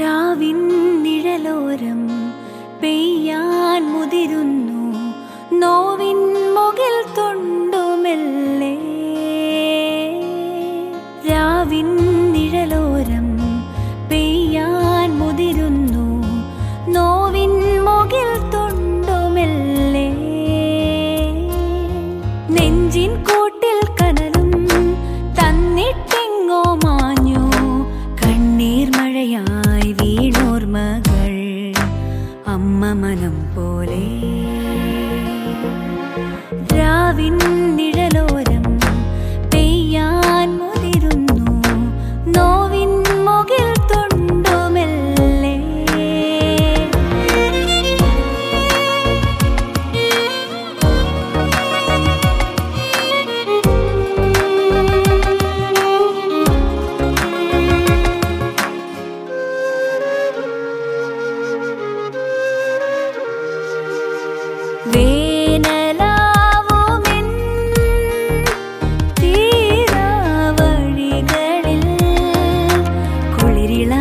രാവിൻ നിഴലോരം പെയ്യാൻ മുതിരുന്നു. നോവിൻ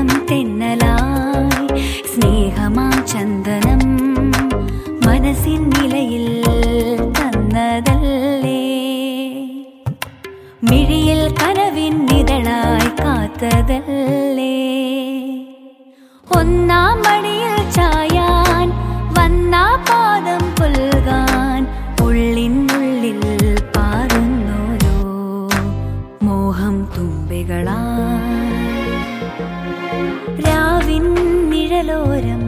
തെന്നലായി സ്നേഹമാം ചന്ദനം മനസ്സിൻ നിലയിൽ തന്നതല്ലേ മിഴിയിൽ കനവിൻ നിഴലായി കാത്തതല്ലേ ഒന്നാം മടിയിൽ ചായാൻ വന്ന പാദം പുൽകാൻ ഉള്ളിനുള്ളിൽ പാറുന്നോരോ മോഹം തുമ്പികളായി രാവിൻ നിഴലോരം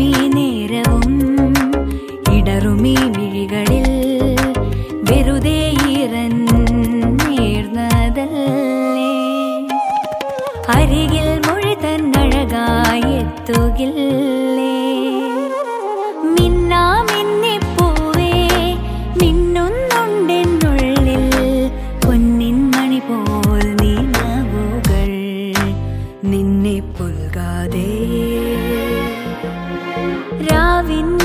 അലയുമീ നേരവും ഇടറുമീ മിഴികളിൽ വെറുതെ ഈറൻ നേർന്നതല്ലേ? അരികിൽ മൊഴി തന്നഴകായി നിന്നെ പുൽകാതെ வின்